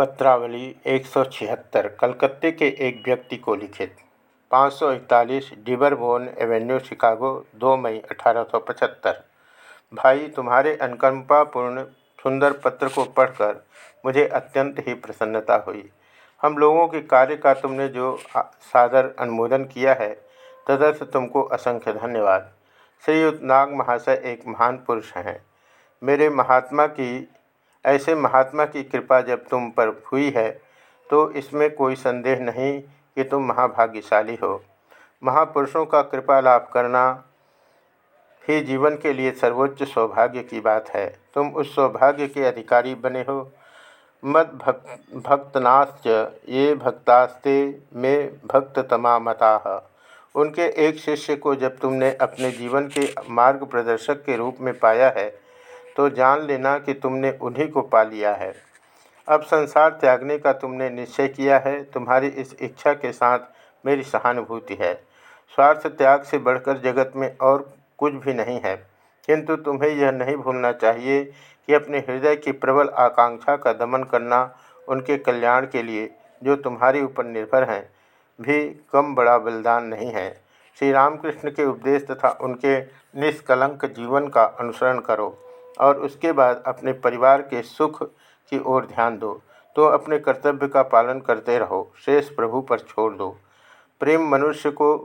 पत्रावली एक सौ छिहत्तर, कलकत्ते के एक व्यक्ति को लिखित। पाँच सौ इकतालीस डिबरबोन एवेन्यू, शिकागो, दो मई अठारह सौ पचहत्तर। भाई, तुम्हारे अनुकंपापूर्ण सुंदर पत्र को पढ़कर मुझे अत्यंत ही प्रसन्नता हुई। हम लोगों के कार्य का तुमने जो सादर अनुमोदन किया है, तदर्थ तुमको असंख्य धन्यवाद। श्रीयुक्त नाग महाशय एक महान पुरुष हैं। मेरे महात्मा की ऐसे महात्मा की कृपा जब तुम पर हुई है तो इसमें कोई संदेह नहीं कि तुम महाभाग्यशाली हो। महापुरुषों का कृपा लाभ करना ही जीवन के लिए सर्वोच्च सौभाग्य की बात है। तुम उस सौभाग्य के अधिकारी बने हो। मद भक्त भक्तनाश्च ये भक्तास्ते में भक्त तमामता। उनके एक शिष्य को जब तुमने अपने जीवन के मार्ग प्रदर्शक के रूप में पाया है तो जान लेना कि तुमने उन्हीं को पा लिया है। अब संसार त्यागने का तुमने निश्चय किया है, तुम्हारी इस इच्छा के साथ मेरी सहानुभूति है। स्वार्थ त्याग से बढ़कर जगत में और कुछ भी नहीं है। किंतु तुम्हें यह नहीं भूलना चाहिए कि अपने हृदय की प्रबल आकांक्षा का दमन करना उनके कल्याण के लिए जो तुम्हारे ऊपर निर्भर हैं, भी कम बड़ा बलिदान नहीं है। श्री रामकृष्ण के उपदेश तथा उनके निष्कलंक जीवन का अनुसरण करो। और उसके बाद अपने परिवार के सुख की ओर ध्यान दो। तो अपने कर्तव्य का पालन करते रहो। शेष प्रभु पर छोड़ दो। प्रेम मनुष्य को,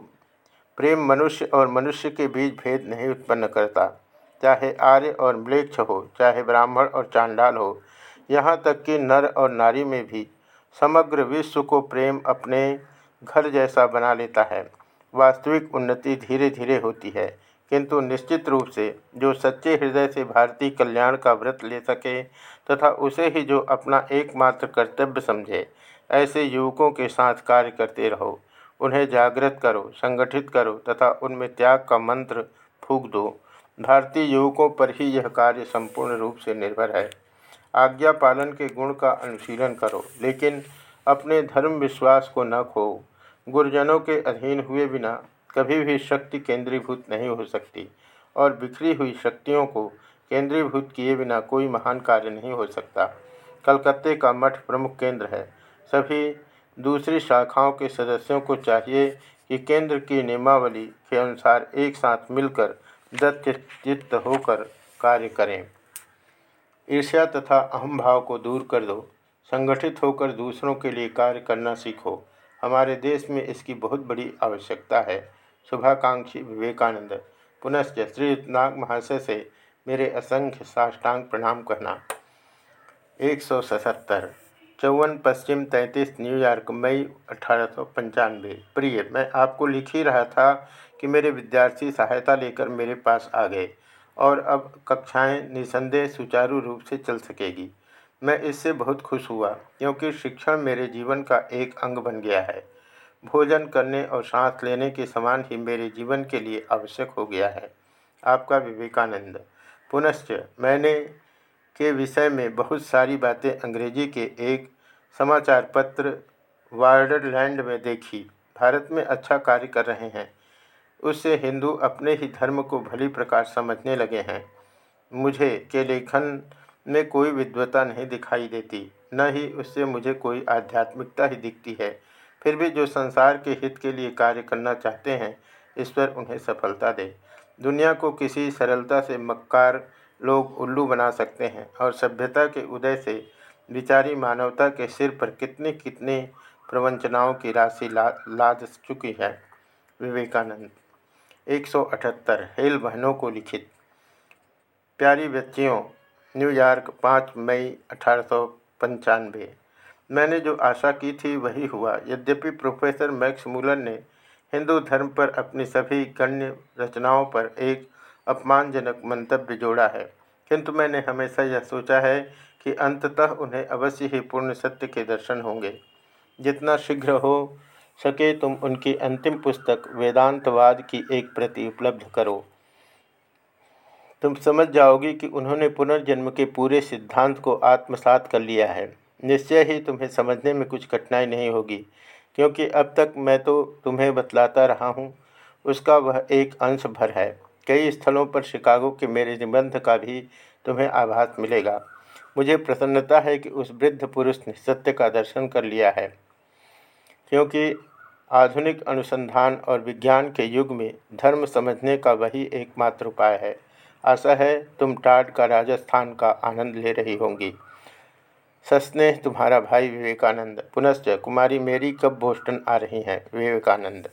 प्रेम मनुष्य और मनुष्य के बीच भेद नहीं उत्पन्न करता। चाहे आर्य और म्लेच्छ हो, चाहे ब्राह्मण और चांडाल हो, यहाँ तक कि नर और नारी में भी, समग्र विश्व को प्रेम अपने घर जैसा बना लेता है। वास्तविक उन्नति धीरे धीरे होती है। किंतु निश्चित रूप से जो सच्चे हृदय से भारतीय कल्याण का व्रत ले सके तथा उसे ही जो अपना एकमात्र कर्तव्य समझे, ऐसे युवकों के साथ कार्य करते रहो। उन्हें जागृत करो, संगठित करो तथा उनमें त्याग का मंत्र फूक दो। भारतीय युवकों पर ही यह कार्य संपूर्ण रूप से निर्भर है। आज्ञा पालन के गुण का अनुशीलन करो, लेकिन अपने धर्म विश्वास को न खो। गुरुजनों के अधीन हुए बिना कभी भी शक्ति केंद्रीभूत नहीं हो सकती और बिखरी हुई शक्तियों को केंद्रीभूत किए बिना कोई महान कार्य नहीं हो सकता। कलकत्ते का मठ प्रमुख केंद्र है। सभी दूसरी शाखाओं के सदस्यों को चाहिए कि केंद्र की नियमावली के अनुसार एक साथ मिलकर दत्तचित्त होकर कार्य करें। ईर्ष्या तथा अहम भाव को दूर कर दो। संगठित होकर दूसरों के लिए कार्य करना सीखो। हमारे देश में इसकी बहुत बड़ी आवश्यकता है। शुभाकांक्षी विवेकानंद। पुनश्च श्री नाग महाशय से मेरे असंख्य साष्टांग प्रणाम कहना। एक सौ सतहत्तर, चौवन पश्चिम तैंतीस न्यूयॉर्क मई अठारह सौ पंचानवे। प्रिय, मैं आपको लिख ही रहा था कि मेरे विद्यार्थी सहायता लेकर मेरे पास आ गए और अब कक्षाएँ निसंदेह सुचारू रूप से चल सकेगी। मैं इससे बहुत खुश हुआ, क्योंकि शिक्षण मेरे जीवन का एक अंग बन गया है। भोजन करने और सांस लेने के समान ही मेरे जीवन के लिए आवश्यक हो गया है। आपका विवेकानंद। पुनश्च मैंने के विषय में बहुत सारी बातें अंग्रेज़ी के एक समाचार पत्र वार्डरलैंड में देखी। भारत में अच्छा कार्य कर रहे हैं। उससे हिंदू अपने ही धर्म को भली प्रकार समझने लगे हैं। मुझे के लेखन में कोई विद्वता नहीं दिखाई देती, न ही उससे मुझे कोई आध्यात्मिकता ही दिखती है। फिर भी जो संसार के हित के लिए कार्य करना चाहते हैं, ईश्वर उन्हें सफलता दे। दुनिया को किसी सरलता से मक्कार लोग उल्लू बना सकते हैं और सभ्यता के उदय से विचारी मानवता के सिर पर कितने कितने प्रवंचनाओं की राशि ला, लाद चुकी है। विवेकानंद, एक सौ अठहत्तर, हेल बहनों को लिखित। प्यारी बच्चियों, न्यूयॉर्क, पाँच मई अठारह सौ पंचानवे। मैंने जो आशा की थी वही हुआ। यद्यपि प्रोफेसर मैक्स मूलर ने हिंदू धर्म पर अपनी सभी गण्य रचनाओं पर एक अपमानजनक मंतव्य जोड़ा है, किंतु मैंने हमेशा यह सोचा है कि अंततः उन्हें अवश्य ही पूर्ण सत्य के दर्शन होंगे। जितना शीघ्र हो सके तुम उनकी अंतिम पुस्तक, वेदांतवाद की एक प्रति उपलब्ध करो। तुम समझ जाओगी कि उन्होंने पुनर्जन्म के पूरे सिद्धांत को आत्मसात कर लिया है। निश्चय ही तुम्हें समझने में कुछ कठिनाई नहीं होगी, क्योंकि अब तक मैं तो तुम्हें बतलाता रहा हूँ, उसका वह एक अंश भर है। कई स्थलों पर शिकागो के मेरे निबंध का भी तुम्हें आभास मिलेगा। मुझे प्रसन्नता है कि उस वृद्ध पुरुष ने सत्य का दर्शन कर लिया है, क्योंकि आधुनिक अनुसंधान और विज्ञान के युग में धर्म समझने का वही एकमात्र उपाय है। आशा है तुम टाट का राजस्थान का आनंद ले रही होंगी। सस्नेह तुम्हारा भाई विवेकानंद। पुनश्च कुमारी मेरी कब बोस्टन आ रही हैं? विवेकानंद।